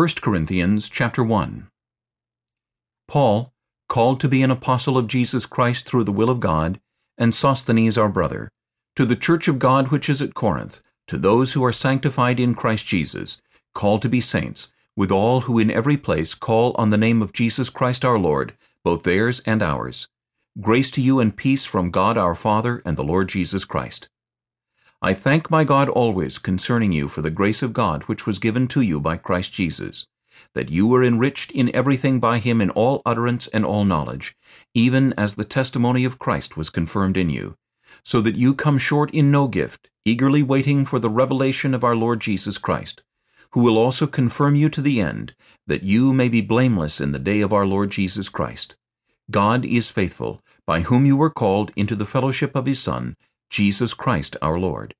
1 Corinthians chapter 1 Paul, called to be an apostle of Jesus Christ through the will of God, and Sosthenes our brother, to the church of God which is at Corinth, to those who are sanctified in Christ Jesus, called to be saints, with all who in every place call on the name of Jesus Christ our Lord, both theirs and ours. Grace to you and peace from God our Father and the Lord Jesus Christ. I thank my God always concerning you for the grace of God which was given to you by Christ Jesus, that you were enriched in everything by him in all utterance and all knowledge, even as the testimony of Christ was confirmed in you, so that you come short in no gift, eagerly waiting for the revelation of our Lord Jesus Christ, who will also confirm you to the end, that you may be blameless in the day of our Lord Jesus Christ. God is faithful, by whom you were called into the fellowship of his Son, Jesus Christ our Lord.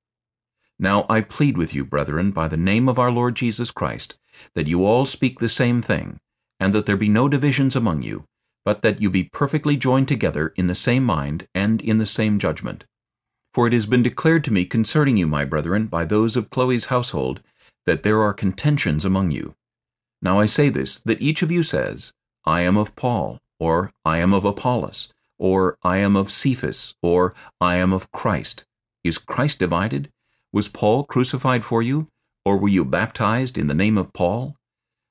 Now I plead with you, brethren, by the name of our Lord Jesus Christ, that you all speak the same thing, and that there be no divisions among you, but that you be perfectly joined together in the same mind and in the same judgment. For it has been declared to me concerning you, my brethren, by those of Chloe's household, that there are contentions among you. Now I say this, that each of you says, I am of Paul, or I am of Apollos, or I am of Cephas, or I am of Christ. Is Christ divided? Was Paul crucified for you? Or were you baptized in the name of Paul?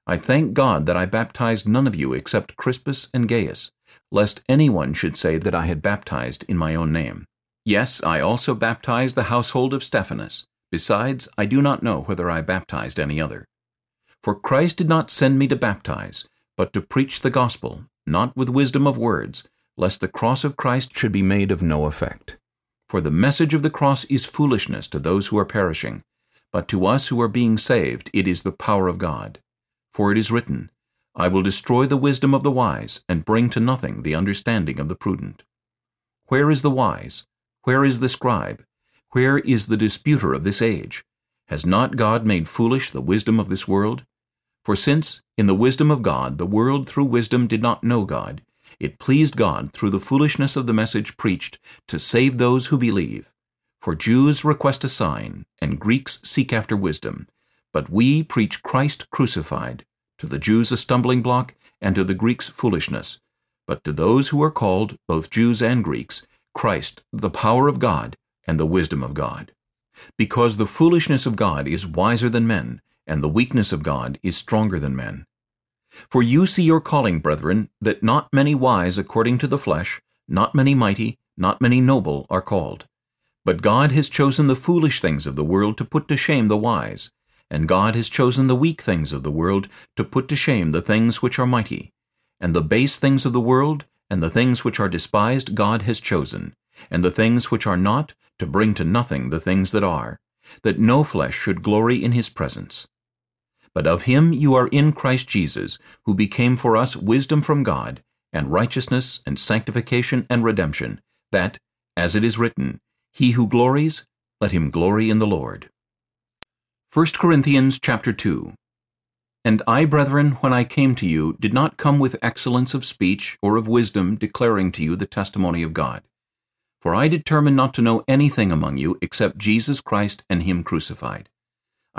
I thank God that I baptized none of you except Crispus and Gaius, lest anyone should say that I had baptized in my own name. Yes, I also baptized the household of Stephanas. Besides, I do not know whether I baptized any other. For Christ did not send me to baptize, but to preach the gospel, not with wisdom of words, lest the cross of Christ should be made of no effect. For the message of the cross is foolishness to those who are perishing, but to us who are being saved it is the power of God. For it is written, I will destroy the wisdom of the wise, and bring to nothing the understanding of the prudent. Where is the wise? Where is the scribe? Where is the disputer of this age? Has not God made foolish the wisdom of this world? For since, in the wisdom of God, the world through wisdom did not know God, it pleased God, through the foolishness of the message preached, to save those who believe. For Jews request a sign, and Greeks seek after wisdom. But we preach Christ crucified, to the Jews a stumbling block, and to the Greeks foolishness. But to those who are called, both Jews and Greeks, Christ, the power of God, and the wisdom of God. Because the foolishness of God is wiser than men, and the weakness of God is stronger than men. For you see your calling, brethren, that not many wise according to the flesh, not many mighty, not many noble are called. But God has chosen the foolish things of the world to put to shame the wise, and God has chosen the weak things of the world to put to shame the things which are mighty. And the base things of the world, and the things which are despised God has chosen, and the things which are not, to bring to nothing the things that are, that no flesh should glory in his presence. But of him you are in Christ Jesus, who became for us wisdom from God, and righteousness, and sanctification, and redemption, that, as it is written, He who glories, let him glory in the Lord. 1 Corinthians chapter 2 And I, brethren, when I came to you, did not come with excellence of speech or of wisdom declaring to you the testimony of God. For I determined not to know anything among you except Jesus Christ and him crucified.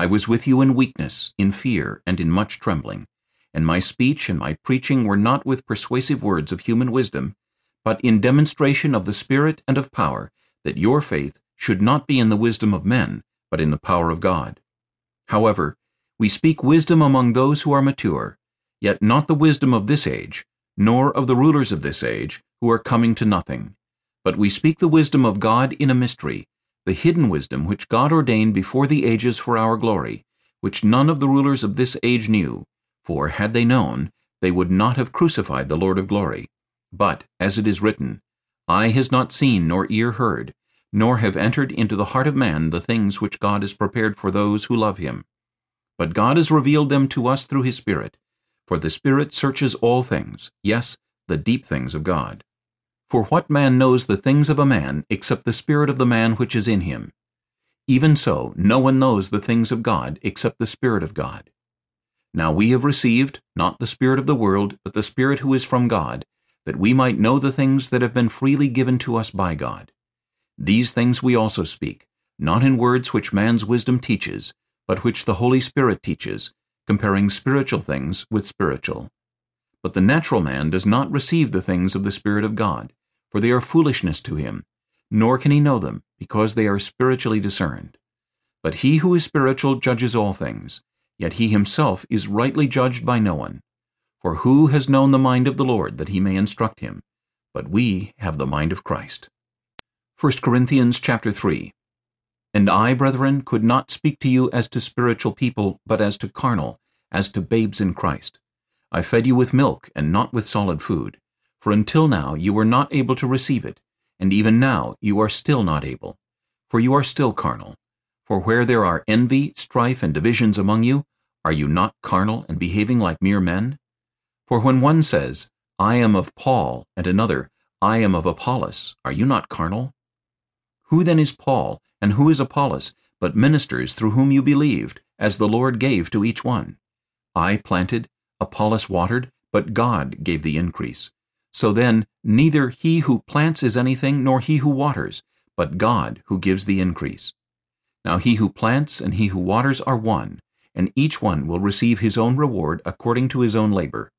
I was with you in weakness, in fear, and in much trembling. And my speech and my preaching were not with persuasive words of human wisdom, but in demonstration of the Spirit and of power, that your faith should not be in the wisdom of men, but in the power of God. However, we speak wisdom among those who are mature, yet not the wisdom of this age, nor of the rulers of this age, who are coming to nothing. But we speak the wisdom of God in a mystery, the hidden wisdom which God ordained before the ages for our glory, which none of the rulers of this age knew, for had they known, they would not have crucified the Lord of glory. But, as it is written, Eye has not seen nor ear heard, nor have entered into the heart of man the things which God has prepared for those who love him. But God has revealed them to us through his Spirit, for the Spirit searches all things, yes, the deep things of God. For what man knows the things of a man except the spirit of the man which is in him? Even so, no one knows the things of God except the Spirit of God. Now we have received, not the Spirit of the world, but the Spirit who is from God, that we might know the things that have been freely given to us by God. These things we also speak, not in words which man's wisdom teaches, but which the Holy Spirit teaches, comparing spiritual things with spiritual. But the natural man does not receive the things of the Spirit of God, for they are foolishness to him, nor can he know them, because they are spiritually discerned. But he who is spiritual judges all things, yet he himself is rightly judged by no one. For who has known the mind of the Lord, that he may instruct him? But we have the mind of Christ. 1 Corinthians chapter 3 And I, brethren, could not speak to you as to spiritual people, but as to carnal, as to babes in Christ. I fed you with milk, and not with solid food. For until now you were not able to receive it, and even now you are still not able. For you are still carnal. For where there are envy, strife, and divisions among you, are you not carnal and behaving like mere men? For when one says, I am of Paul, and another, I am of Apollos, are you not carnal? Who then is Paul, and who is Apollos, but ministers through whom you believed, as the Lord gave to each one? I planted, Apollos watered, but God gave the increase. So then, neither he who plants is anything, nor he who waters, but God who gives the increase. Now he who plants and he who waters are one, and each one will receive his own reward according to his own labor.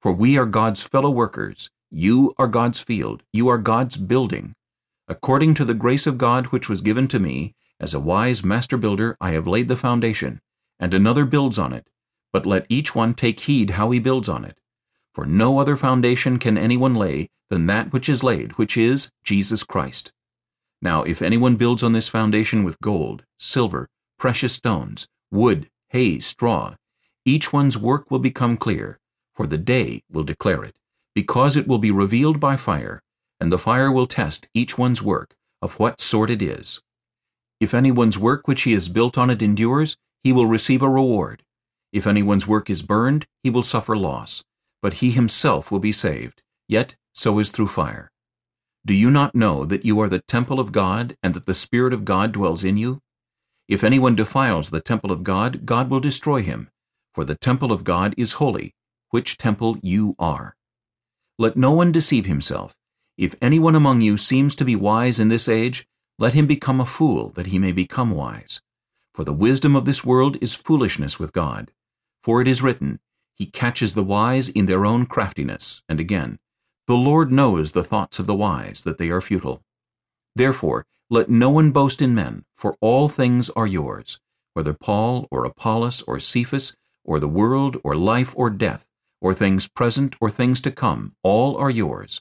For we are God's fellow workers, you are God's field, you are God's building. According to the grace of God which was given to me, as a wise master builder I have laid the foundation, and another builds on it, but let each one take heed how he builds on it. For no other foundation can anyone lay than that which is laid, which is Jesus Christ. Now if anyone builds on this foundation with gold, silver, precious stones, wood, hay, straw, each one's work will become clear, for the day will declare it, because it will be revealed by fire, and the fire will test each one's work, of what sort it is. If anyone's work which he has built on it endures, he will receive a reward. If anyone's work is burned, he will suffer loss but he himself will be saved, yet so is through fire. Do you not know that you are the temple of God, and that the Spirit of God dwells in you? If anyone defiles the temple of God, God will destroy him, for the temple of God is holy, which temple you are. Let no one deceive himself. If anyone among you seems to be wise in this age, let him become a fool, that he may become wise. For the wisdom of this world is foolishness with God. For it is written, he catches the wise in their own craftiness. And again, The Lord knows the thoughts of the wise, that they are futile. Therefore, let no one boast in men, for all things are yours, whether Paul or Apollos or Cephas, or the world or life or death, or things present or things to come, all are yours.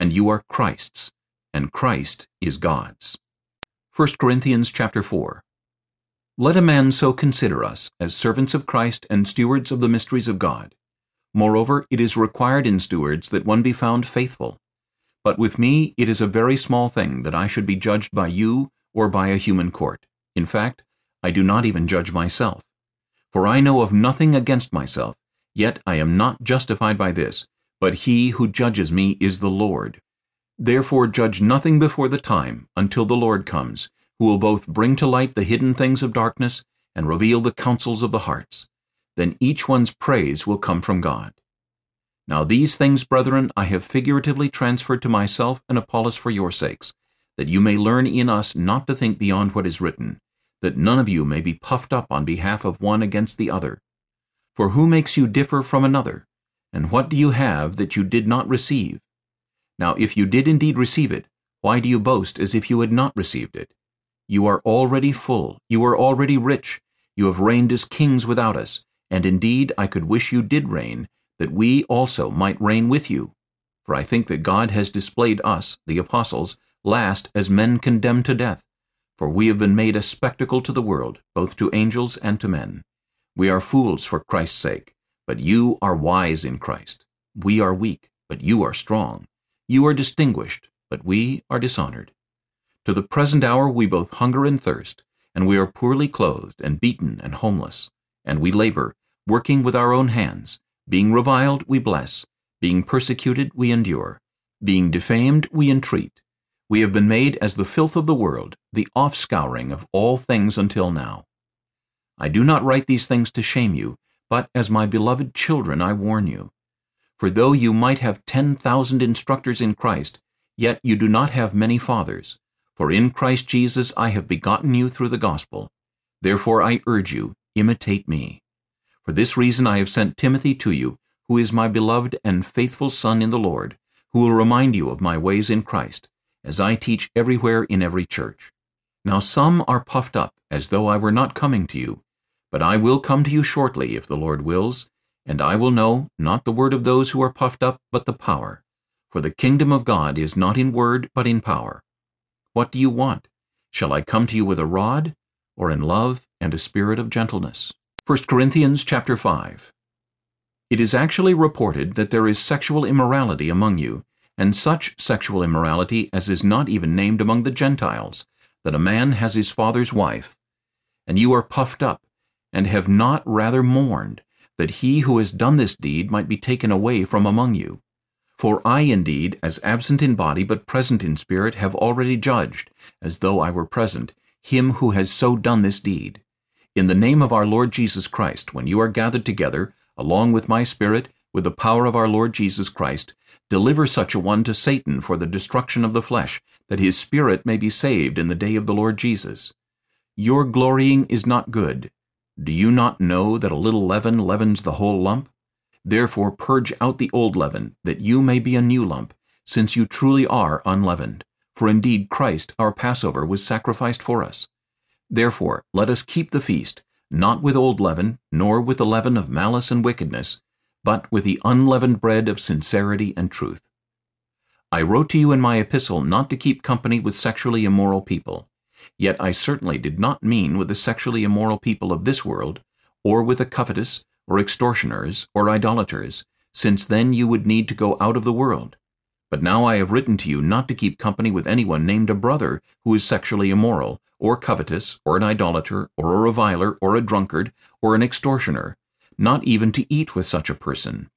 And you are Christ's, and Christ is God's. 1 Corinthians chapter 4 let a man so consider us, as servants of Christ and stewards of the mysteries of God. Moreover, it is required in stewards that one be found faithful. But with me it is a very small thing that I should be judged by you or by a human court. In fact, I do not even judge myself. For I know of nothing against myself, yet I am not justified by this, but he who judges me is the Lord. Therefore judge nothing before the time, until the Lord comes, who will both bring to light the hidden things of darkness and reveal the counsels of the hearts. Then each one's praise will come from God. Now these things, brethren, I have figuratively transferred to myself and Apollos for your sakes, that you may learn in us not to think beyond what is written, that none of you may be puffed up on behalf of one against the other. For who makes you differ from another? And what do you have that you did not receive? Now if you did indeed receive it, why do you boast as if you had not received it? You are already full, you are already rich, you have reigned as kings without us, and indeed I could wish you did reign, that we also might reign with you. For I think that God has displayed us, the apostles, last as men condemned to death. For we have been made a spectacle to the world, both to angels and to men. We are fools for Christ's sake, but you are wise in Christ. We are weak, but you are strong. You are distinguished, but we are dishonored. To the present hour we both hunger and thirst, and we are poorly clothed, and beaten, and homeless. And we labor, working with our own hands. Being reviled, we bless. Being persecuted, we endure. Being defamed, we entreat. We have been made as the filth of the world, the offscouring of all things until now. I do not write these things to shame you, but as my beloved children I warn you. For though you might have ten thousand instructors in Christ, yet you do not have many fathers. For in Christ Jesus I have begotten you through the gospel. Therefore I urge you, imitate me. For this reason I have sent Timothy to you, who is my beloved and faithful son in the Lord, who will remind you of my ways in Christ, as I teach everywhere in every church. Now some are puffed up, as though I were not coming to you. But I will come to you shortly, if the Lord wills, and I will know, not the word of those who are puffed up, but the power. For the kingdom of God is not in word, but in power. What do you want? Shall I come to you with a rod, or in love and a spirit of gentleness? 1 Corinthians chapter 5 It is actually reported that there is sexual immorality among you, and such sexual immorality as is not even named among the Gentiles, that a man has his father's wife. And you are puffed up, and have not rather mourned, that he who has done this deed might be taken away from among you. For I indeed, as absent in body but present in spirit, have already judged, as though I were present, him who has so done this deed. In the name of our Lord Jesus Christ, when you are gathered together, along with my spirit, with the power of our Lord Jesus Christ, deliver such a one to Satan for the destruction of the flesh, that his spirit may be saved in the day of the Lord Jesus. Your glorying is not good. Do you not know that a little leaven leavens the whole lump? Therefore purge out the old leaven, that you may be a new lump, since you truly are unleavened. For indeed Christ, our Passover, was sacrificed for us. Therefore let us keep the feast, not with old leaven, nor with the leaven of malice and wickedness, but with the unleavened bread of sincerity and truth. I wrote to you in my epistle not to keep company with sexually immoral people. Yet I certainly did not mean with the sexually immoral people of this world, or with the covetous, or extortioners, or idolaters, since then you would need to go out of the world. But now I have written to you not to keep company with anyone named a brother who is sexually immoral, or covetous, or an idolater, or a reviler, or a drunkard, or an extortioner, not even to eat with such a person.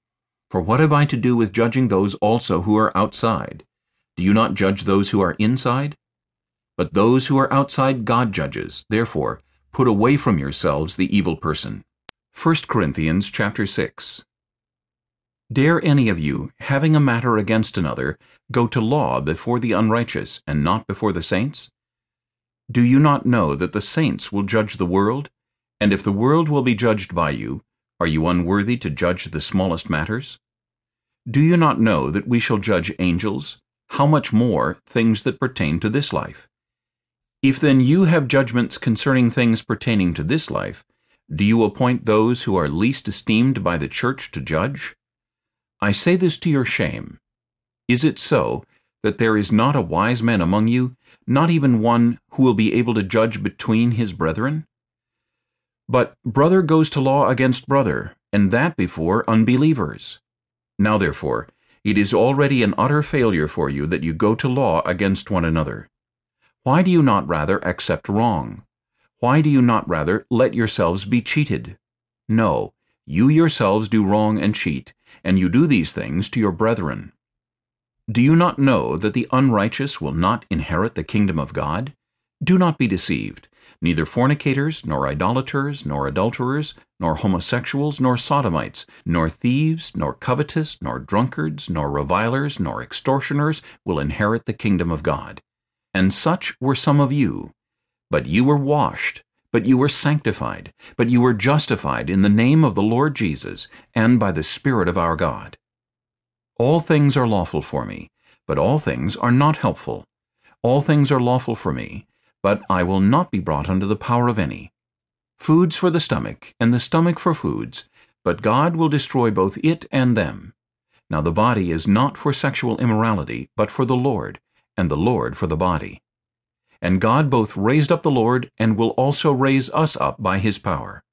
For what have I to do with judging those also who are outside? Do you not judge those who are inside? But those who are outside God judges. Therefore, put away from yourselves the evil person. 1 Corinthians chapter 6 Dare any of you, having a matter against another, go to law before the unrighteous, and not before the saints? Do you not know that the saints will judge the world? And if the world will be judged by you, are you unworthy to judge the smallest matters? Do you not know that we shall judge angels? How much more things that pertain to this life? If then you have judgments concerning things pertaining to this life, do you appoint those who are least esteemed by the church to judge? I say this to your shame. Is it so that there is not a wise man among you, not even one who will be able to judge between his brethren? But brother goes to law against brother, and that before unbelievers. Now therefore, it is already an utter failure for you that you go to law against one another. Why do you not rather accept wrong? Why do you not rather let yourselves be cheated? No, you yourselves do wrong and cheat, and you do these things to your brethren. Do you not know that the unrighteous will not inherit the kingdom of God? Do not be deceived. Neither fornicators, nor idolaters, nor adulterers, nor homosexuals, nor sodomites, nor thieves, nor covetous, nor drunkards, nor revilers, nor extortioners will inherit the kingdom of God. And such were some of you. But you were washed, but you were sanctified, but you were justified in the name of the Lord Jesus, and by the Spirit of our God. All things are lawful for me, but all things are not helpful. All things are lawful for me, but I will not be brought under the power of any. Foods for the stomach, and the stomach for foods, but God will destroy both it and them. Now the body is not for sexual immorality, but for the Lord, and the Lord for the body. And God both raised up the Lord, and will also raise us up by his power.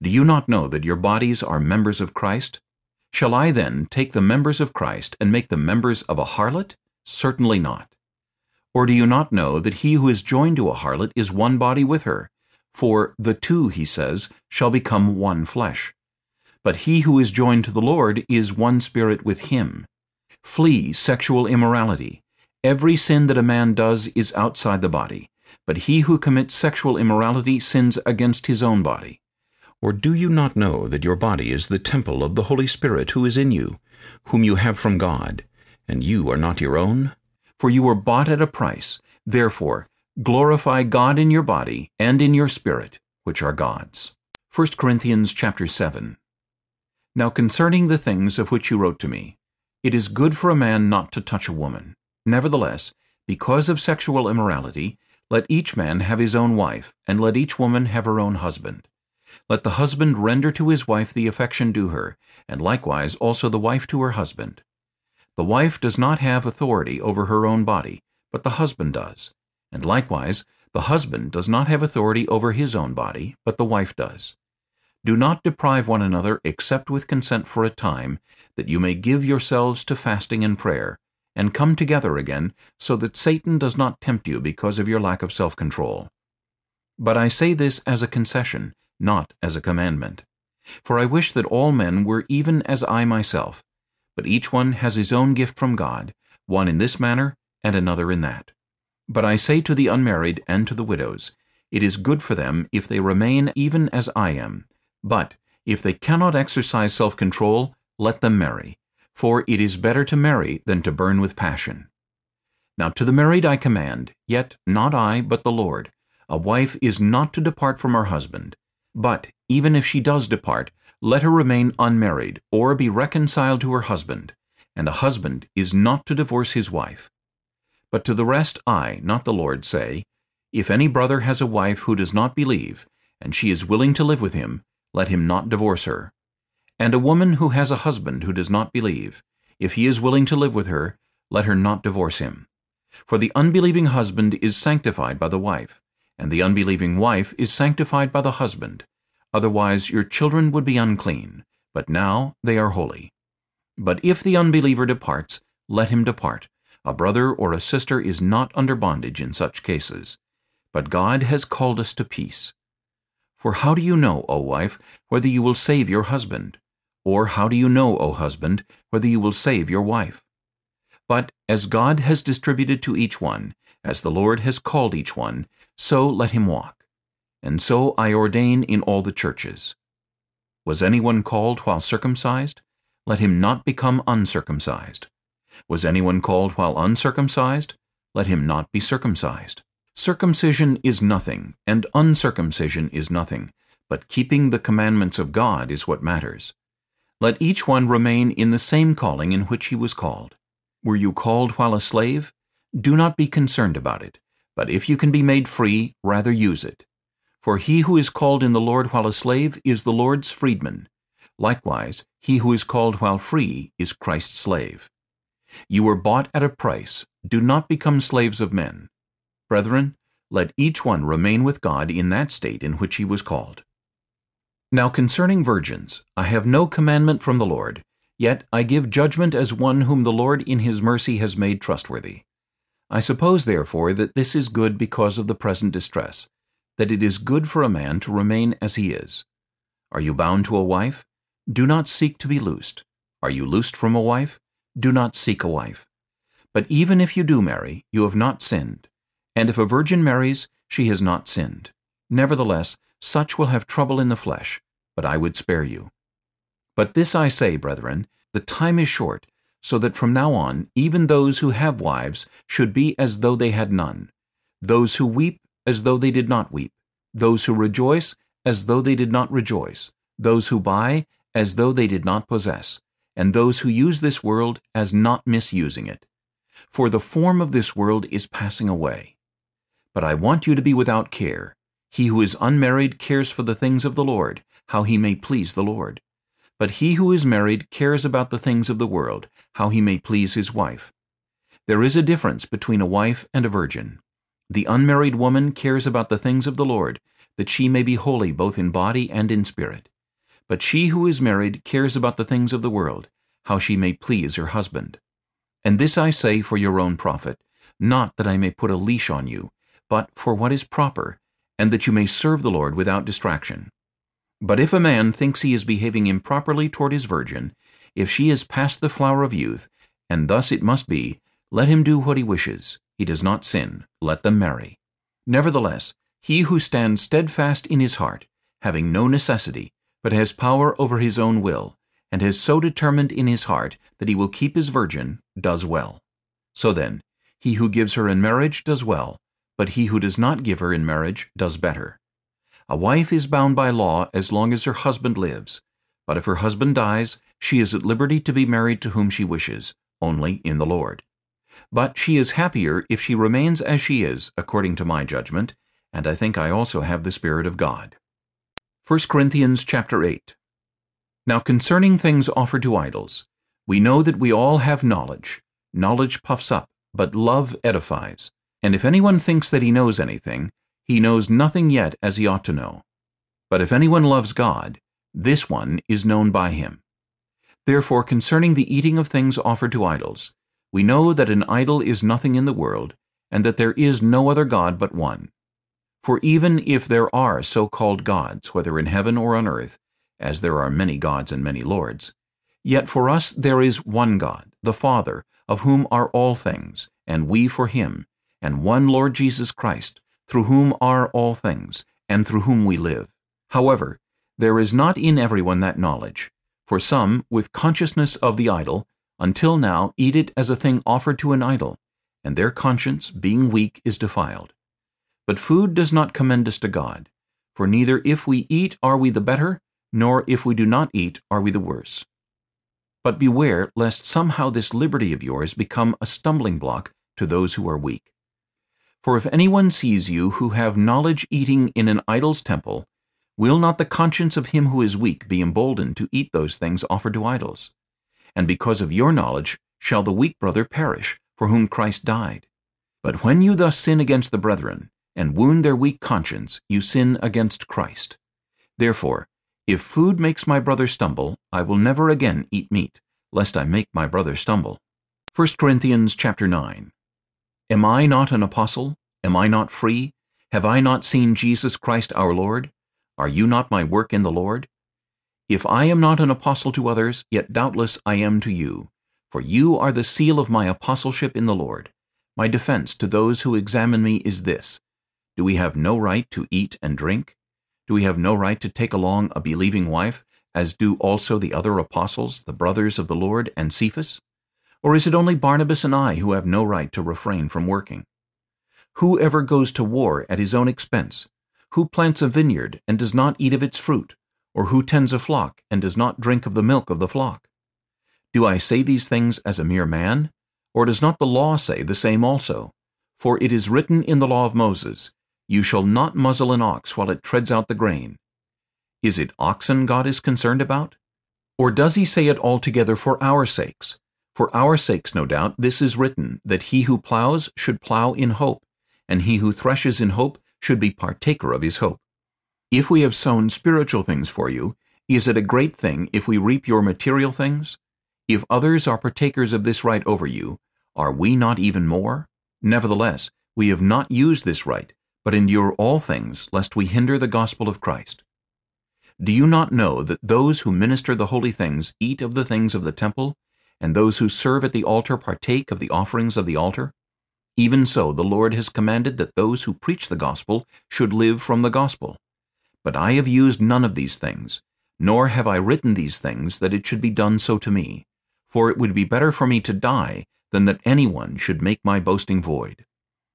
Do you not know that your bodies are members of Christ? Shall I then take the members of Christ and make them members of a harlot? Certainly not. Or do you not know that he who is joined to a harlot is one body with her? For the two, he says, shall become one flesh. But he who is joined to the Lord is one spirit with him. Flee sexual immorality. Every sin that a man does is outside the body, but he who commits sexual immorality sins against his own body. Or do you not know that your body is the temple of the Holy Spirit who is in you, whom you have from God, and you are not your own? For you were bought at a price. Therefore, glorify God in your body and in your spirit, which are God's. 1 Corinthians chapter 7 Now concerning the things of which you wrote to me, it is good for a man not to touch a woman. Nevertheless, because of sexual immorality, let each man have his own wife, and let each woman have her own husband. Let the husband render to his wife the affection due her, and likewise also the wife to her husband. The wife does not have authority over her own body, but the husband does. And likewise, the husband does not have authority over his own body, but the wife does. Do not deprive one another except with consent for a time, that you may give yourselves to fasting and prayer, and come together again, so that Satan does not tempt you because of your lack of self-control. But I say this as a concession, not as a commandment. For I wish that all men were even as I myself, but each one has his own gift from God, one in this manner and another in that. But I say to the unmarried and to the widows, it is good for them if they remain even as I am. But if they cannot exercise self-control, let them marry, for it is better to marry than to burn with passion. Now to the married I command, yet not I, but the Lord, a wife is not to depart from her husband. But even if she does depart, let her remain unmarried, or be reconciled to her husband, and a husband is not to divorce his wife. But to the rest I, not the Lord, say, If any brother has a wife who does not believe, and she is willing to live with him, let him not divorce her. And a woman who has a husband who does not believe, if he is willing to live with her, let her not divorce him. For the unbelieving husband is sanctified by the wife, and the unbelieving wife is sanctified by the husband. Otherwise your children would be unclean, but now they are holy. But if the unbeliever departs, let him depart. A brother or a sister is not under bondage in such cases. But God has called us to peace. For how do you know, O wife, whether you will save your husband? Or how do you know, O husband, whether you will save your wife? But as God has distributed to each one, as the Lord has called each one, so let him walk. And so I ordain in all the churches. Was anyone called while circumcised? Let him not become uncircumcised. Was anyone called while uncircumcised? Let him not be circumcised. Circumcision is nothing, and uncircumcision is nothing, but keeping the commandments of God is what matters. Let each one remain in the same calling in which he was called. Were you called while a slave? Do not be concerned about it, but if you can be made free, rather use it. For he who is called in the Lord while a slave is the Lord's freedman. Likewise, he who is called while free is Christ's slave. You were bought at a price. Do not become slaves of men. Brethren, let each one remain with God in that state in which he was called. Now concerning virgins, I have no commandment from the Lord, yet I give judgment as one whom the Lord in his mercy has made trustworthy. I suppose therefore that this is good because of the present distress, that it is good for a man to remain as he is. Are you bound to a wife? Do not seek to be loosed. Are you loosed from a wife? Do not seek a wife. But even if you do marry, you have not sinned. And if a virgin marries, she has not sinned. Nevertheless, such will have trouble in the flesh, but I would spare you. But this I say, brethren, the time is short, so that from now on even those who have wives should be as though they had none, those who weep as though they did not weep, those who rejoice as though they did not rejoice, those who buy as though they did not possess, and those who use this world as not misusing it. For the form of this world is passing away. But I want you to be without care. He who is unmarried cares for the things of the Lord, how he may please the Lord. But he who is married cares about the things of the world, how he may please his wife. There is a difference between a wife and a virgin. The unmarried woman cares about the things of the Lord, that she may be holy both in body and in spirit. But she who is married cares about the things of the world, how she may please her husband. And this I say for your own profit, not that I may put a leash on you, but for what is proper, and that you may serve the Lord without distraction. But if a man thinks he is behaving improperly toward his virgin, if she is past the flower of youth, and thus it must be, let him do what he wishes. He does not sin. Let them marry. Nevertheless, he who stands steadfast in his heart, having no necessity, but has power over his own will, and has so determined in his heart that he will keep his virgin, does well. So then, he who gives her in marriage does well, but he who does not give her in marriage does better. A wife is bound by law as long as her husband lives, but if her husband dies, she is at liberty to be married to whom she wishes, only in the Lord. But she is happier if she remains as she is, according to my judgment, and I think I also have the Spirit of God. 1 Corinthians chapter 8 Now concerning things offered to idols, we know that we all have knowledge. Knowledge puffs up, but love edifies. And if anyone thinks that he knows anything, he knows nothing yet as he ought to know. But if anyone loves God, this one is known by him. Therefore concerning the eating of things offered to idols, we know that an idol is nothing in the world, and that there is no other God but one. For even if there are so-called gods, whether in heaven or on earth, as there are many gods and many lords, yet for us there is one God, the Father, of whom are all things, and we for him, and one Lord Jesus Christ, through whom are all things, and through whom we live. However, there is not in everyone that knowledge, for some, with consciousness of the idol, until now eat it as a thing offered to an idol, and their conscience, being weak, is defiled. But food does not commend us to God, for neither if we eat are we the better, nor if we do not eat are we the worse. But beware lest somehow this liberty of yours become a stumbling block to those who are weak. For if anyone sees you who have knowledge eating in an idol's temple, will not the conscience of him who is weak be emboldened to eat those things offered to idols? And because of your knowledge shall the weak brother perish, for whom Christ died. But when you thus sin against the brethren, and wound their weak conscience, you sin against Christ. Therefore, if food makes my brother stumble, I will never again eat meat, lest I make my brother stumble. 1 Corinthians chapter 9 Am I not an apostle? Am I not free? Have I not seen Jesus Christ our Lord? Are you not my work in the Lord? If I am not an apostle to others, yet doubtless I am to you. For you are the seal of my apostleship in the Lord. My defense to those who examine me is this. Do we have no right to eat and drink? Do we have no right to take along a believing wife, as do also the other apostles, the brothers of the Lord, and Cephas? Or is it only Barnabas and I who have no right to refrain from working? Who ever goes to war at his own expense? Who plants a vineyard and does not eat of its fruit? Or who tends a flock and does not drink of the milk of the flock? Do I say these things as a mere man? Or does not the law say the same also? For it is written in the law of Moses, you shall not muzzle an ox while it treads out the grain. Is it oxen God is concerned about? Or does he say it altogether for our sakes? For our sakes, no doubt, this is written, that he who plows should plow in hope, and he who threshes in hope should be partaker of his hope. If we have sown spiritual things for you, is it a great thing if we reap your material things? If others are partakers of this right over you, are we not even more? Nevertheless, we have not used this right, but endure all things, lest we hinder the gospel of Christ. Do you not know that those who minister the holy things eat of the things of the temple, and those who serve at the altar partake of the offerings of the altar? Even so the Lord has commanded that those who preach the gospel should live from the gospel. But I have used none of these things, nor have I written these things that it should be done so to me, for it would be better for me to die than that anyone should make my boasting void.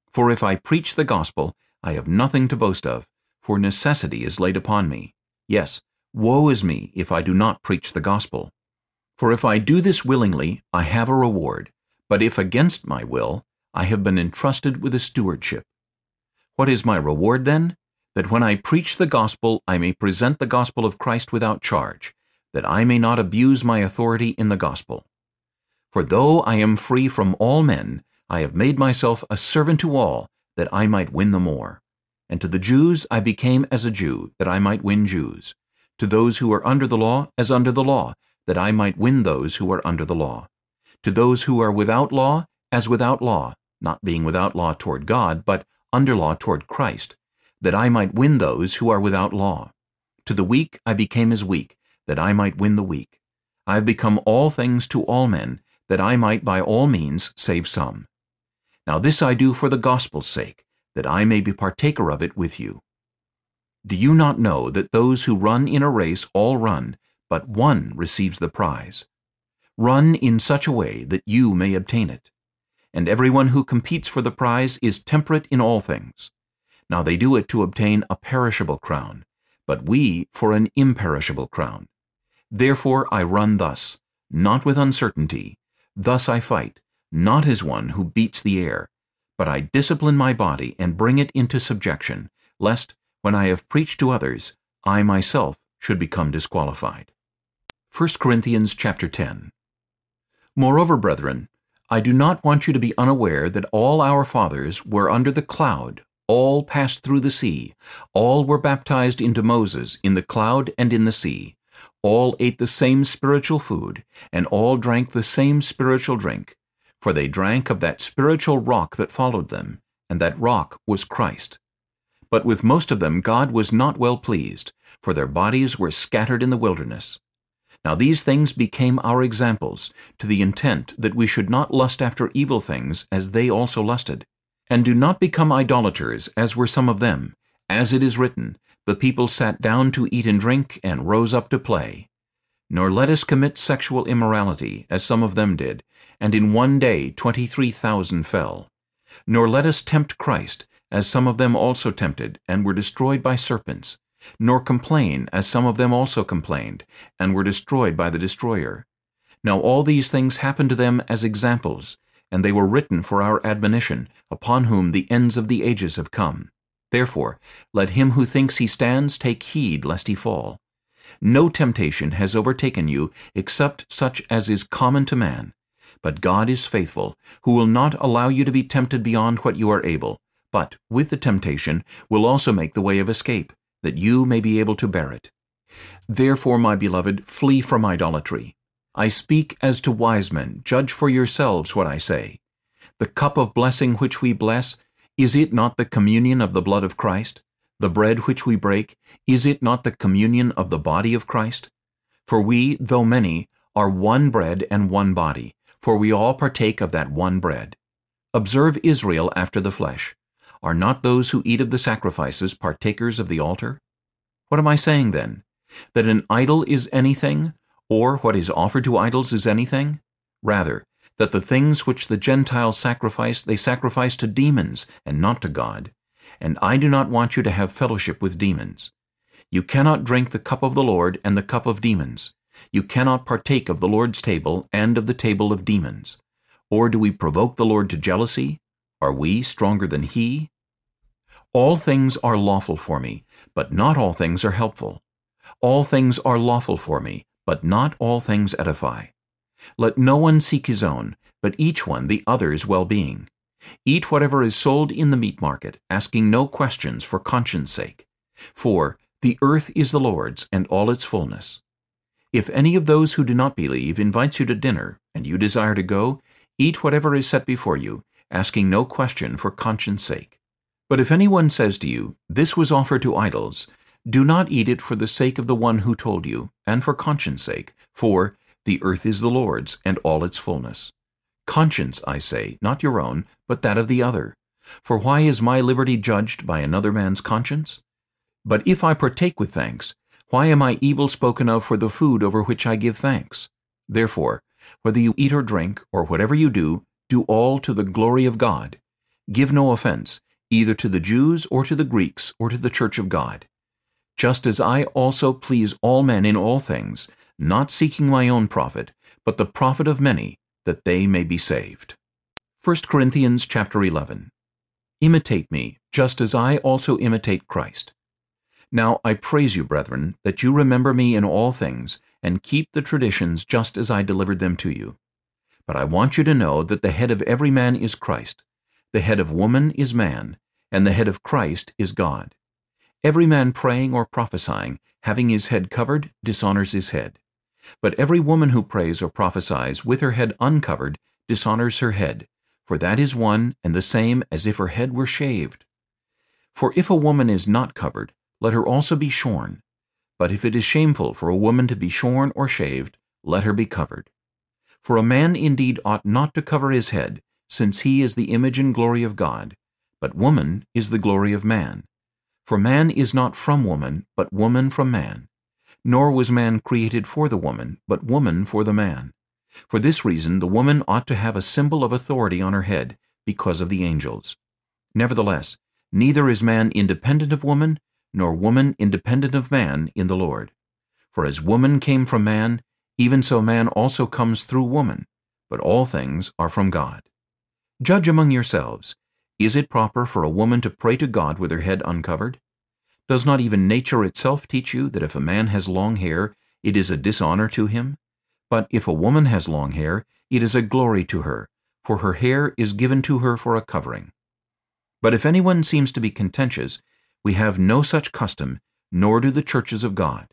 For if I preach the gospel, I have nothing to boast of, for necessity is laid upon me. Yes, woe is me if I do not preach the gospel. For if I do this willingly, I have a reward, but if against my will, I have been entrusted with a stewardship. What is my reward then? That when I preach the gospel, I may present the gospel of Christ without charge, that I may not abuse my authority in the gospel. For though I am free from all men, I have made myself a servant to all, that I might win the more. And to the Jews I became as a Jew, that I might win Jews. To those who are under the law, as under the law, that I might win those who are under the law. To those who are without law, as without law, not being without law toward God, but under law toward Christ, that I might win those who are without law. To the weak I became as weak, that I might win the weak. I have become all things to all men, that I might by all means save some. Now this I do for the gospel's sake, that I may be partaker of it with you. Do you not know that those who run in a race all run, but one receives the prize? Run in such a way that you may obtain it. And everyone who competes for the prize is temperate in all things. Now they do it to obtain a perishable crown, but we for an imperishable crown. Therefore I run thus, not with uncertainty. Thus I fight, not as one who beats the air, but I discipline my body and bring it into subjection, lest, when I have preached to others, I myself should become disqualified. 1 Corinthians chapter 10 Moreover, brethren, I do not want you to be unaware that all our fathers were under the cloud, all passed through the sea, all were baptized into Moses in the cloud and in the sea, all ate the same spiritual food, and all drank the same spiritual drink, for they drank of that spiritual rock that followed them, and that rock was Christ. But with most of them God was not well pleased, for their bodies were scattered in the wilderness. Now these things became our examples, to the intent that we should not lust after evil things as they also lusted. And do not become idolaters, as were some of them. As it is written, The people sat down to eat and drink, and rose up to play. Nor let us commit sexual immorality, as some of them did, and in one day twenty-three thousand fell. Nor let us tempt Christ, as some of them also tempted, and were destroyed by serpents nor complain, as some of them also complained, and were destroyed by the destroyer. Now all these things happened to them as examples, and they were written for our admonition, upon whom the ends of the ages have come. Therefore, let him who thinks he stands take heed lest he fall. No temptation has overtaken you except such as is common to man. But God is faithful, who will not allow you to be tempted beyond what you are able, but, with the temptation, will also make the way of escape, that you may be able to bear it. Therefore, my beloved, flee from idolatry. I speak as to wise men, judge for yourselves what I say. The cup of blessing which we bless, is it not the communion of the blood of Christ? The bread which we break, is it not the communion of the body of Christ? For we, though many, are one bread and one body, for we all partake of that one bread. Observe Israel after the flesh. Are not those who eat of the sacrifices partakers of the altar? What am I saying then? That an idol is anything, or what is offered to idols is anything? Rather, that the things which the Gentiles sacrifice they sacrifice to demons, and not to God. And I do not want you to have fellowship with demons. You cannot drink the cup of the Lord and the cup of demons. You cannot partake of the Lord's table and of the table of demons. Or do we provoke the Lord to jealousy? Are we stronger than he? All things are lawful for me, but not all things are helpful. All things are lawful for me, but not all things edify. Let no one seek his own, but each one the other's well-being. Eat whatever is sold in the meat market, asking no questions for conscience sake. For the earth is the Lord's, and all its fullness. If any of those who do not believe invites you to dinner, and you desire to go, eat whatever is set before you, asking no question for conscience sake. But if anyone says to you, This was offered to idols, do not eat it for the sake of the one who told you, and for conscience sake, for the earth is the Lord's, and all its fullness. Conscience, I say, not your own, but that of the other. For why is my liberty judged by another man's conscience? But if I partake with thanks, why am I evil spoken of for the food over which I give thanks? Therefore, whether you eat or drink, or whatever you do, do all to the glory of God. Give no offense, either to the Jews or to the Greeks or to the church of God. Just as I also please all men in all things, not seeking my own profit, but the profit of many, that they may be saved. 1 Corinthians chapter 11 Imitate me, just as I also imitate Christ. Now I praise you, brethren, that you remember me in all things, and keep the traditions just as I delivered them to you. But I want you to know that the head of every man is Christ, the head of woman is man, and the head of Christ is God. Every man praying or prophesying, having his head covered, dishonors his head. But every woman who prays or prophesies with her head uncovered dishonors her head, for that is one and the same as if her head were shaved. For if a woman is not covered, let her also be shorn. But if it is shameful for a woman to be shorn or shaved, let her be covered. For a man indeed ought not to cover his head, since he is the image and glory of God, but woman is the glory of man. For man is not from woman, but woman from man. Nor was man created for the woman, but woman for the man. For this reason the woman ought to have a symbol of authority on her head, because of the angels. Nevertheless, Neither is man independent of woman, nor woman independent of man in the Lord. For as woman came from man, even so man also comes through woman, but all things are from God. Judge among yourselves. Is it proper for a woman to pray to God with her head uncovered? Does not even nature itself teach you that if a man has long hair, it is a dishonor to him? But if a woman has long hair, it is a glory to her, for her hair is given to her for a covering. But if anyone seems to be contentious, we have no such custom, nor do the churches of God.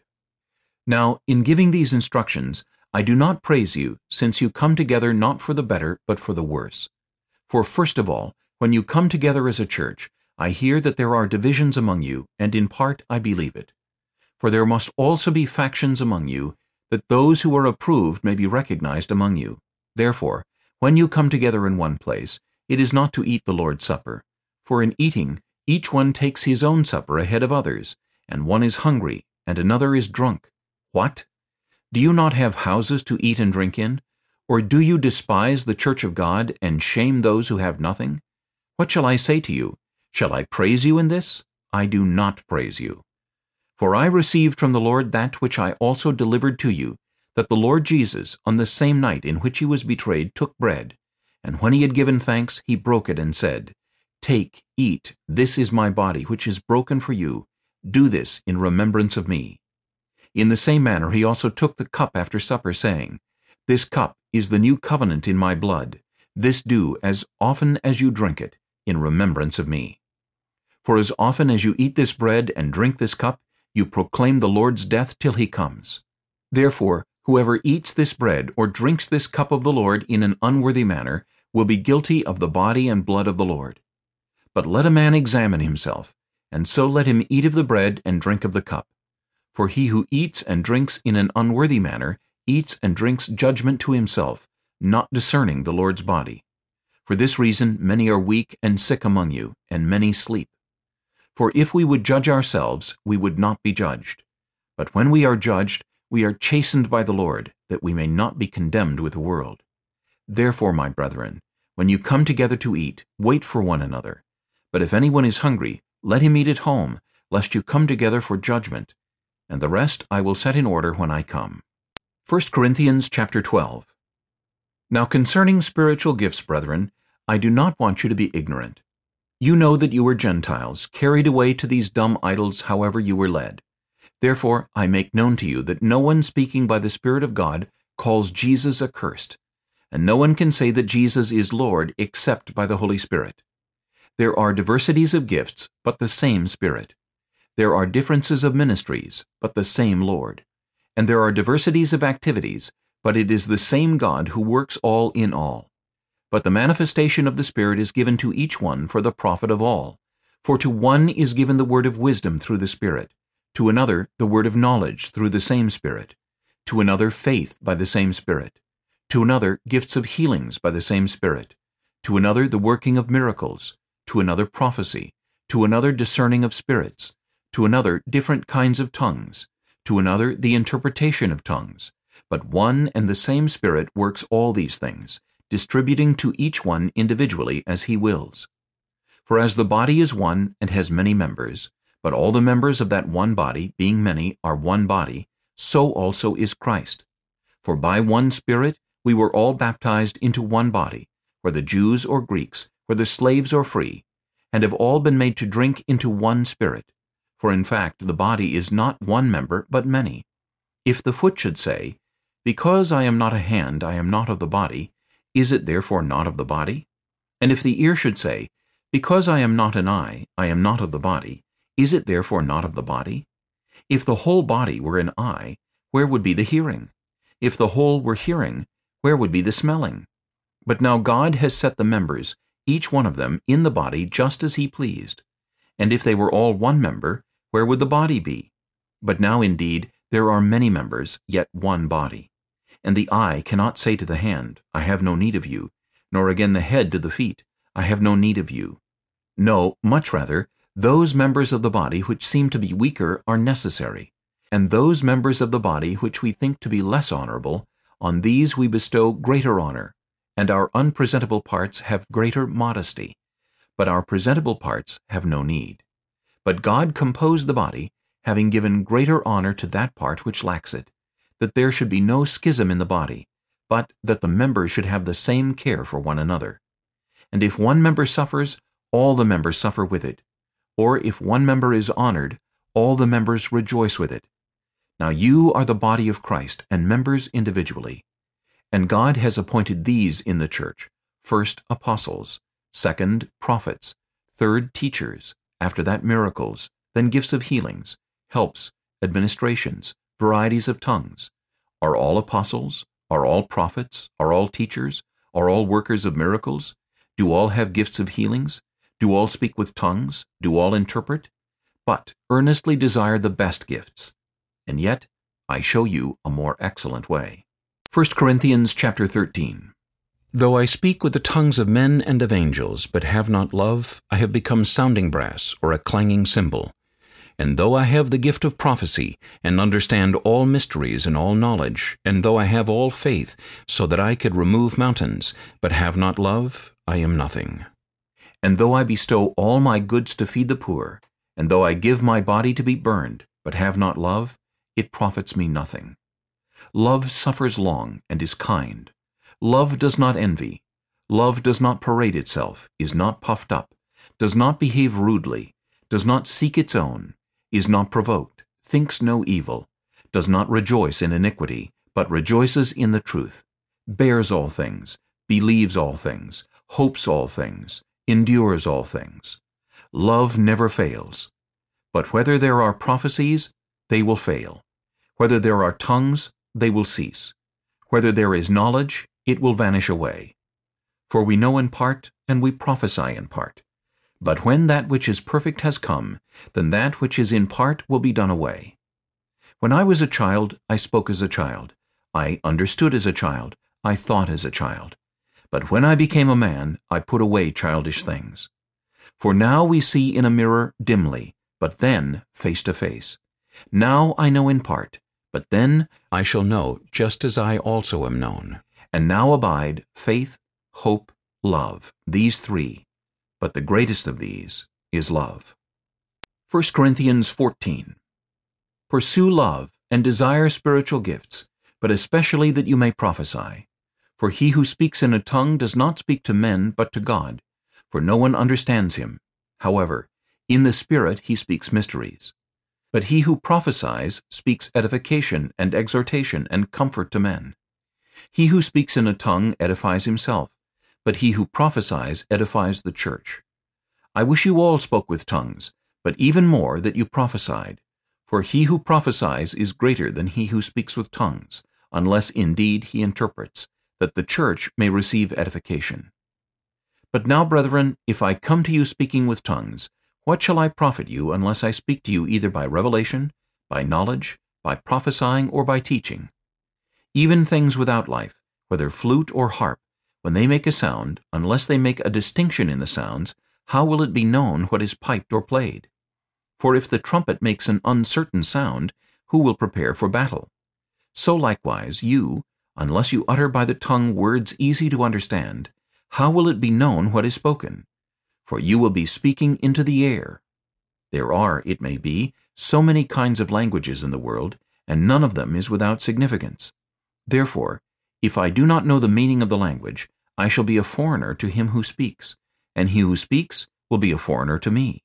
Now, in giving these instructions, I do not praise you, since you come together not for the better, but for the worse. For first of all, when you come together as a church, I hear that there are divisions among you, and in part I believe it. For there must also be factions among you, that those who are approved may be recognized among you. Therefore, when you come together in one place, it is not to eat the Lord's Supper. For in eating, each one takes his own supper ahead of others, and one is hungry, and another is drunk. What? Do you not have houses to eat and drink in? Or do you despise the church of God, and shame those who have nothing? What shall I say to you? Shall I praise you in this? I do not praise you. For I received from the Lord that which I also delivered to you, that the Lord Jesus, on the same night in which he was betrayed, took bread, and when he had given thanks, he broke it and said, Take, eat, this is my body, which is broken for you. Do this in remembrance of me. In the same manner he also took the cup after supper, saying, This cup is the new covenant in my blood. This do as often as you drink it, in remembrance of me. For as often as you eat this bread and drink this cup, you proclaim the Lord's death till he comes. Therefore, whoever eats this bread or drinks this cup of the Lord in an unworthy manner will be guilty of the body and blood of the Lord. But let a man examine himself, and so let him eat of the bread and drink of the cup. For he who eats and drinks in an unworthy manner eats and drinks judgment to himself, not discerning the Lord's body. For this reason many are weak and sick among you, and many sleep. For if we would judge ourselves, we would not be judged. But when we are judged, we are chastened by the Lord, that we may not be condemned with the world. Therefore, my brethren, when you come together to eat, wait for one another. But if anyone is hungry, let him eat at home, lest you come together for judgment. And the rest I will set in order when I come. 1 Corinthians chapter 12 Now concerning spiritual gifts, brethren, I do not want you to be ignorant. You know that you were Gentiles, carried away to these dumb idols however you were led. Therefore I make known to you that no one speaking by the Spirit of God calls Jesus accursed, and no one can say that Jesus is Lord except by the Holy Spirit. There are diversities of gifts, but the same Spirit. There are differences of ministries, but the same Lord. And there are diversities of activities, but it is the same God who works all in all. But the manifestation of the Spirit is given to each one for the profit of all. For to one is given the word of wisdom through the Spirit, to another the word of knowledge through the same Spirit, to another faith by the same Spirit, to another gifts of healings by the same Spirit, to another the working of miracles, to another prophecy, to another discerning of spirits, to another different kinds of tongues, to another the interpretation of tongues. But one and the same Spirit works all these things, distributing to each one individually as he wills. For as the body is one and has many members, but all the members of that one body, being many, are one body, so also is Christ. For by one Spirit we were all baptized into one body, whether Jews or Greeks, whether slaves or free, and have all been made to drink into one Spirit. For in fact the body is not one member, but many. If the foot should say, Because I am not a hand, I am not of the body, is it therefore not of the body? And if the ear should say, Because I am not an eye, I am not of the body, is it therefore not of the body? If the whole body were an eye, where would be the hearing? If the whole were hearing, where would be the smelling? But now God has set the members, each one of them, in the body just as he pleased. And if they were all one member, where would the body be? But now indeed there are many members, yet one body. And the eye cannot say to the hand, I have no need of you, nor again the head to the feet, I have no need of you. No, much rather, those members of the body which seem to be weaker are necessary, and those members of the body which we think to be less honorable, on these we bestow greater honor, and our unpresentable parts have greater modesty. but our presentable parts have no need. But God composed the body, having given greater honor to that part which lacks it, that there should be no schism in the body, but that the members should have the same care for one another. And if one member suffers, all the members suffer with it. Or if one member is honored, all the members rejoice with it. Now you are the body of Christ, and members individually. And God has appointed these in the church, first apostles, second prophets, third teachers, after that miracles, then gifts of healings, helps, administrations, varieties of tongues. Are all apostles? Are all prophets? Are all teachers? Are all workers of miracles? Do all have gifts of healings? Do all speak with tongues? Do all interpret? But earnestly desire the best gifts. And yet I show you a more excellent way. 1 Corinthians chapter 13 Though I speak with the tongues of men and of angels, but have not love, I have become sounding brass or a clanging cymbal. And though I have the gift of prophecy, and understand all mysteries and all knowledge, and though I have all faith, so that I could remove mountains, but have not love, I am nothing. And though I bestow all my goods to feed the poor, and though I give my body to be burned, but have not love, it profits me nothing. Love suffers long and is kind. Love does not envy. Love does not parade itself, is not puffed up, does not behave rudely, does not seek its own, is not provoked, thinks no evil, does not rejoice in iniquity, but rejoices in the truth, bears all things, believes all things, hopes all things, endures all things. Love never fails. But whether there are prophecies, they will fail. Whether there are tongues, they will cease. Whether there is knowledge, it will vanish away. For we know in part, and we prophesy in part. But when that which is perfect has come, then that which is in part will be done away. When I was a child, I spoke as a child. I understood as a child. I thought as a child. But when I became a man, I put away childish things. For now we see in a mirror dimly, but then face to face. Now I know in part, but then I shall know just as I also am known. And now abide faith, hope, love, these three, but the greatest of these is love. 1 Corinthians 14 Pursue love, and desire spiritual gifts, but especially that you may prophesy. For he who speaks in a tongue does not speak to men, but to God, for no one understands him. However, in the Spirit he speaks mysteries. But he who prophesies speaks edification and exhortation and comfort to men. He who speaks in a tongue edifies himself, but he who prophesies edifies the church. I wish you all spoke with tongues, but even more that you prophesied. For he who prophesies is greater than he who speaks with tongues, unless indeed he interprets, that the church may receive edification. But now, brethren, if I come to you speaking with tongues, what shall I profit you unless I speak to you either by revelation, by knowledge, by prophesying, or by teaching? Even things without life, whether flute or harp, when they make a sound, unless they make a distinction in the sounds, how will it be known what is piped or played? For if the trumpet makes an uncertain sound, who will prepare for battle? So likewise you, unless you utter by the tongue words easy to understand, how will it be known what is spoken? For you will be speaking into the air. There are, it may be, so many kinds of languages in the world, and none of them is without significance. Therefore, if I do not know the meaning of the language, I shall be a foreigner to him who speaks, and he who speaks will be a foreigner to me.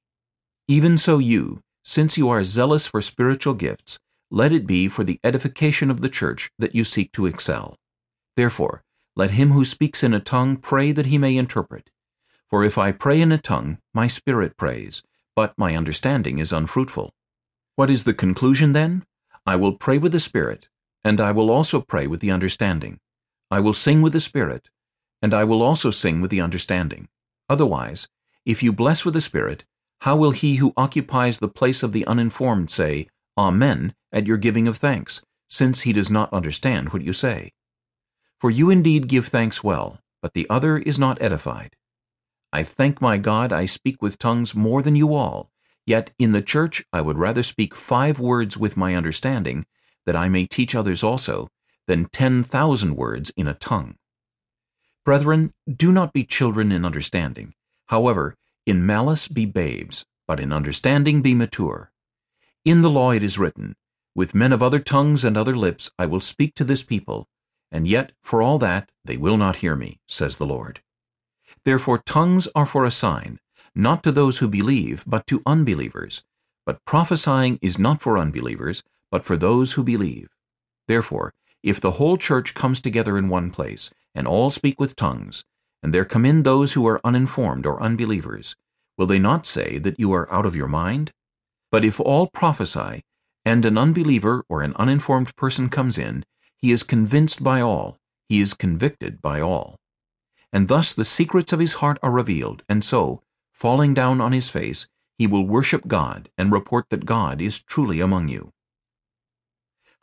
Even so you, since you are zealous for spiritual gifts, let it be for the edification of the church that you seek to excel. Therefore, let him who speaks in a tongue pray that he may interpret. For if I pray in a tongue, my spirit prays, but my understanding is unfruitful. What is the conclusion then? I will pray with the spirit, and I will also pray with the understanding. I will sing with the spirit, and I will also sing with the understanding. Otherwise, if you bless with the Spirit, how will he who occupies the place of the uninformed say, Amen, at your giving of thanks, since he does not understand what you say? For you indeed give thanks well, but the other is not edified. I thank my God I speak with tongues more than you all, yet in the church I would rather speak five words with my understanding, that I may teach others also, than ten thousand words in a tongue. Brethren, do not be children in understanding. However, In malice be babes, but in understanding be mature. In the law it is written, With men of other tongues and other lips I will speak to this people, and yet, for all that, they will not hear me, says the Lord. Therefore tongues are for a sign, not to those who believe, but to unbelievers. But prophesying is not for unbelievers, but for those who believe. Therefore, if the whole church comes together in one place, and all speak with tongues, and there come in those who are uninformed or unbelievers, will they not say that you are out of your mind? But if all prophesy, and an unbeliever or an uninformed person comes in, he is convinced by all, he is convicted by all. And thus the secrets of his heart are revealed, and so, falling down on his face, he will worship God and report that God is truly among you.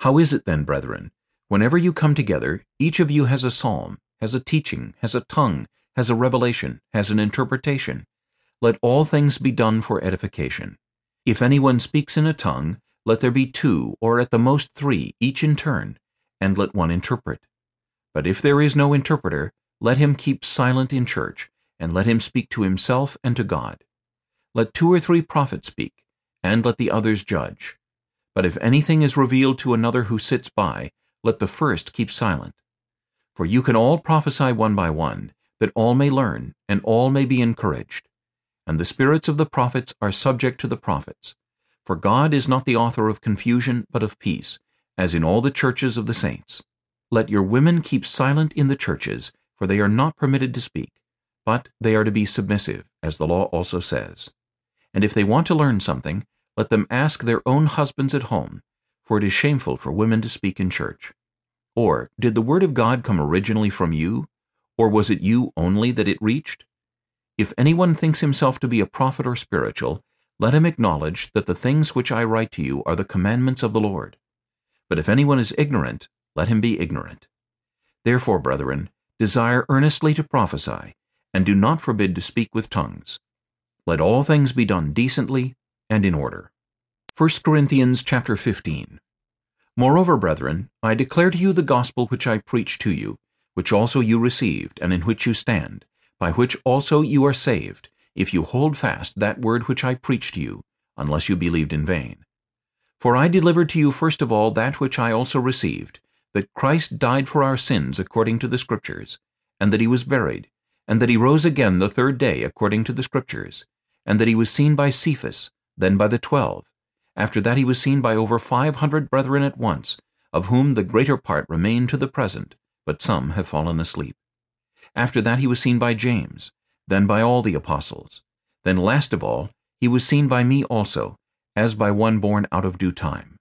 How is it then, brethren? Whenever you come together, each of you has a psalm, has a teaching, has a tongue, has a revelation, has an interpretation. Let all things be done for edification. If anyone speaks in a tongue, let there be two, or at the most three, each in turn, and let one interpret. But if there is no interpreter, let him keep silent in church, and let him speak to himself and to God. Let two or three prophets speak, and let the others judge. But if anything is revealed to another who sits by, let the first keep silent. For you can all prophesy one by one, that all may learn, and all may be encouraged. And the spirits of the prophets are subject to the prophets. For God is not the author of confusion, but of peace, as in all the churches of the saints. Let your women keep silent in the churches, for they are not permitted to speak, but they are to be submissive, as the law also says. And if they want to learn something, let them ask their own husbands at home, for it is shameful for women to speak in church. Or did the word of God come originally from you, or was it you only that it reached? If anyone thinks himself to be a prophet or spiritual, let him acknowledge that the things which I write to you are the commandments of the Lord. But if anyone is ignorant, let him be ignorant. Therefore, brethren, desire earnestly to prophesy, and do not forbid to speak with tongues. Let all things be done decently and in order. 1 Corinthians chapter 15 Moreover, brethren, I declare to you the gospel which I preached to you, which also you received, and in which you stand, by which also you are saved, if you hold fast that word which I preached to you, unless you believed in vain. For I delivered to you first of all that which I also received, that Christ died for our sins according to the Scriptures, and that he was buried, and that he rose again the third day according to the Scriptures, and that he was seen by Cephas, then by the twelve. After that he was seen by over five hundred brethren at once, of whom the greater part remain to the present, but some have fallen asleep. After that he was seen by James, then by all the apostles. Then last of all, he was seen by me also, as by one born out of due time.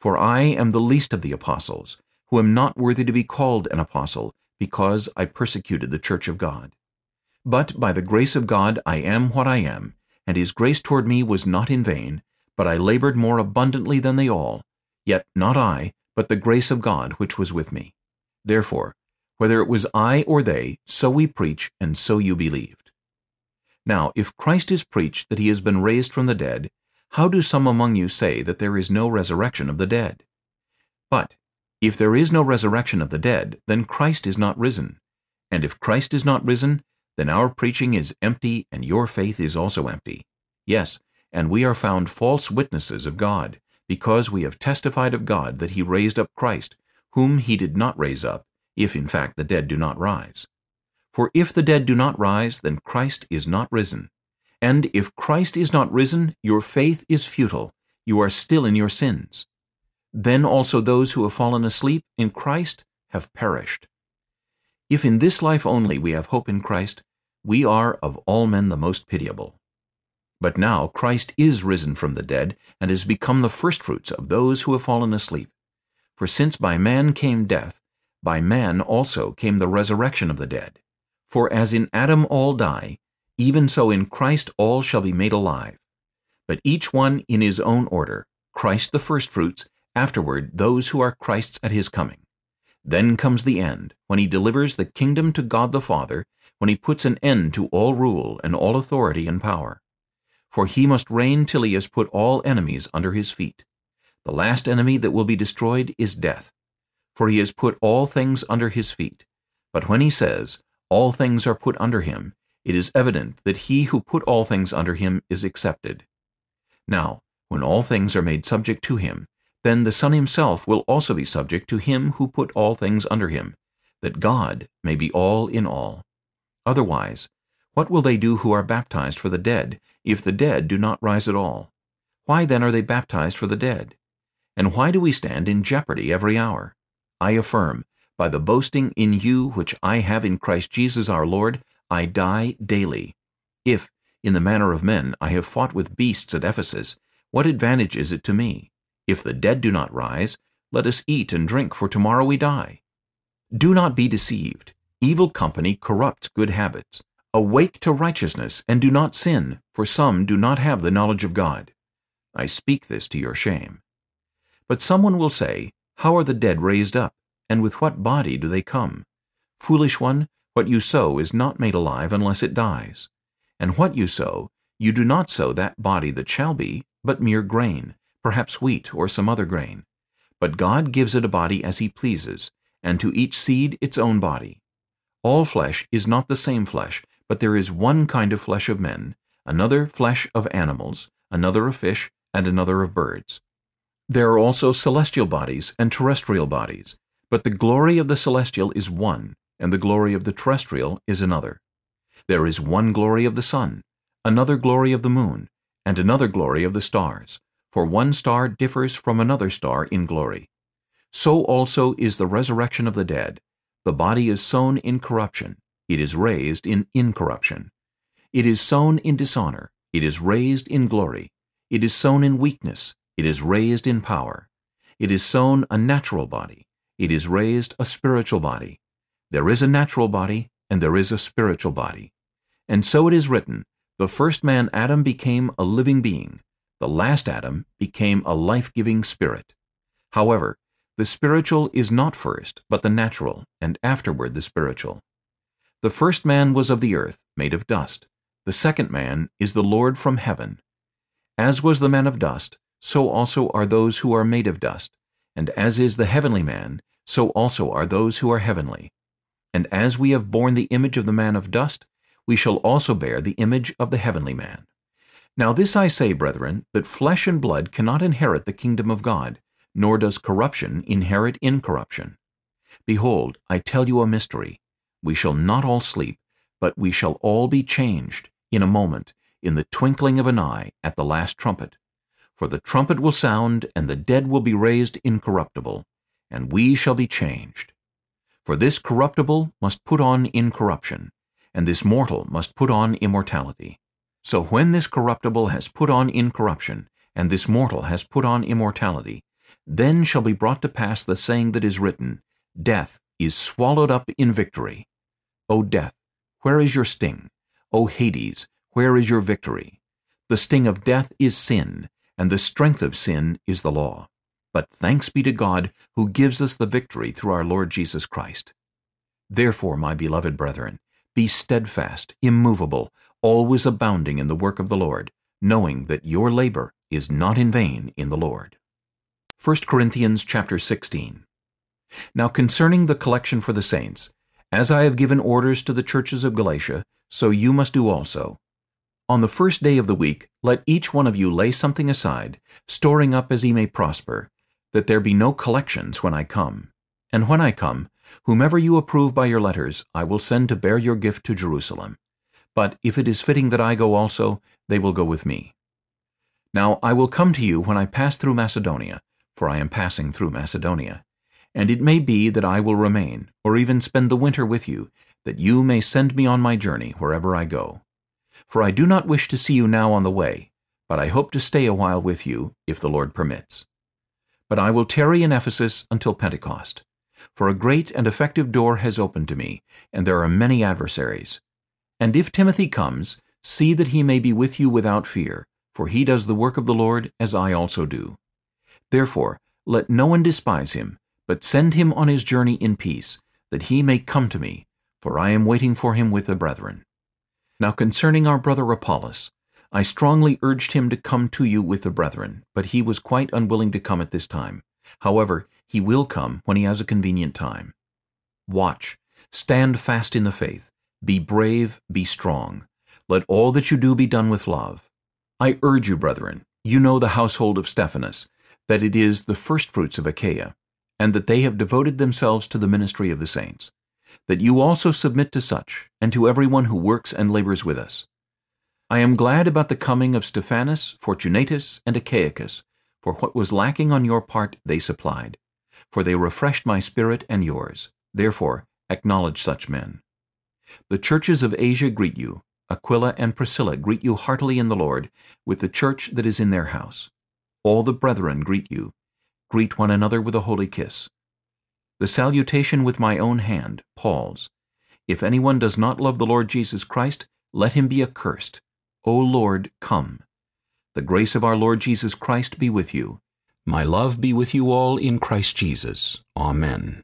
For I am the least of the apostles, who am not worthy to be called an apostle, because I persecuted the church of God. But by the grace of God I am what I am, and his grace toward me was not in vain, but I labored more abundantly than they all, yet not I, but the grace of God which was with me. Therefore, whether it was I or they, so we preach, and so you believed. Now, if Christ is preached that he has been raised from the dead, how do some among you say that there is no resurrection of the dead? But if there is no resurrection of the dead, then Christ is not risen. And if Christ is not risen, then our preaching is empty and your faith is also empty. Yes, and we are found false witnesses of God, because we have testified of God that he raised up Christ, whom he did not raise up, if in fact the dead do not rise. For if the dead do not rise, then Christ is not risen. And if Christ is not risen, your faith is futile. You are still in your sins. Then also those who have fallen asleep in Christ have perished. If in this life only we have hope in Christ, we are of all men the most pitiable. But now Christ is risen from the dead, and has become the firstfruits of those who have fallen asleep. For since by man came death, by man also came the resurrection of the dead. For as in Adam all die, even so in Christ all shall be made alive. But each one in his own order, Christ the firstfruits, afterward those who are Christ's at his coming. Then comes the end, when he delivers the kingdom to God the Father, when he puts an end to all rule and all authority and power. For he must reign till he has put all enemies under his feet. The last enemy that will be destroyed is death. For he has put all things under his feet. But when he says, All things are put under him, it is evident that he who put all things under him is accepted. Now, when all things are made subject to him, then the Son himself will also be subject to him who put all things under him, that God may be all in all. Otherwise, what will they do who are baptized for the dead, if the dead do not rise at all? Why then are they baptized for the dead? And why do we stand in jeopardy every hour? I affirm, by the boasting in you which I have in Christ Jesus our Lord, I die daily. If, in the manner of men, I have fought with beasts at Ephesus, what advantage is it to me? If the dead do not rise, let us eat and drink, for tomorrow we die. Do not be deceived. Evil company corrupts good habits. Awake to righteousness, and do not sin, for some do not have the knowledge of God. I speak this to your shame. But someone will say, How are the dead raised up, and with what body do they come? Foolish one, what you sow is not made alive unless it dies. And what you sow, you do not sow that body that shall be, but mere grain, perhaps wheat or some other grain. But God gives it a body as he pleases, and to each seed its own body. All flesh is not the same flesh, but there is one kind of flesh of men, another flesh of animals, another of fish, and another of birds. There are also celestial bodies and terrestrial bodies, but the glory of the celestial is one, and the glory of the terrestrial is another. There is one glory of the sun, another glory of the moon, and another glory of the stars, for one star differs from another star in glory. So also is the resurrection of the dead. The body is sown in corruption, it is raised in incorruption. It is sown in dishonor, it is raised in glory. It is sown in weakness, it is raised in power. It is sown a natural body, it is raised a spiritual body. There is a natural body, and there is a spiritual body. And so it is written, The first man Adam became a living being, the last Adam became a life-giving spirit. However, the spiritual is not first, but the natural, and afterward the spiritual. The first man was of the earth, made of dust. The second man is the Lord from heaven. As was the man of dust, so also are those who are made of dust. And as is the heavenly man, so also are those who are heavenly. And as we have borne the image of the man of dust, we shall also bear the image of the heavenly man. Now this I say, brethren, that flesh and blood cannot inherit the kingdom of God, nor does corruption inherit incorruption. Behold, I tell you a mystery. We shall not all sleep, but we shall all be changed, in a moment, in the twinkling of an eye, at the last trumpet. For the trumpet will sound, and the dead will be raised incorruptible, and we shall be changed. For this corruptible must put on incorruption, and this mortal must put on immortality. So when this corruptible has put on incorruption, and this mortal has put on immortality, then shall be brought to pass the saying that is written, Death is swallowed up in victory. O death, where is your sting? O Hades, where is your victory? The sting of death is sin, and the strength of sin is the law. But thanks be to God, who gives us the victory through our Lord Jesus Christ. Therefore, my beloved brethren, be steadfast, immovable, always abounding in the work of the Lord, knowing that your labor is not in vain in the Lord. 1 Corinthians chapter 16 Now concerning the collection for the saints, as I have given orders to the churches of Galatia, so you must do also. On the first day of the week, let each one of you lay something aside, storing up as he may prosper, that there be no collections when I come. And when I come, whomever you approve by your letters, I will send to bear your gift to Jerusalem. But if it is fitting that I go also, they will go with me. Now I will come to you when I pass through Macedonia, for I am passing through Macedonia. And it may be that I will remain, or even spend the winter with you, that you may send me on my journey wherever I go. For I do not wish to see you now on the way, but I hope to stay a while with you, if the Lord permits. But I will tarry in Ephesus until Pentecost. For a great and effective door has opened to me, and there are many adversaries. And if Timothy comes, see that he may be with you without fear, for he does the work of the Lord as I also do. Therefore, let no one despise him, but send him on his journey in peace, that he may come to me, for I am waiting for him with the brethren. Now concerning our brother Apollos, I strongly urged him to come to you with the brethren, but he was quite unwilling to come at this time. However, he will come when he has a convenient time. Watch, stand fast in the faith, Be brave, be strong. Let all that you do be done with love. I urge you, brethren, you know the household of Stephanas, that it is the firstfruits of Achaia, and that they have devoted themselves to the ministry of the saints, that you also submit to such, and to everyone who works and labors with us. I am glad about the coming of Stephanas, Fortunatus, and Achaicus, for what was lacking on your part they supplied. For they refreshed my spirit and yours. Therefore acknowledge such men. The churches of Asia greet you. Aquila and Priscilla greet you heartily in the Lord, with the church that is in their house. All the brethren greet you. Greet one another with a holy kiss. The salutation with my own hand, Paul's. If anyone does not love the Lord Jesus Christ, let him be accursed. O Lord, come. The grace of our Lord Jesus Christ be with you. My love be with you all in Christ Jesus. Amen.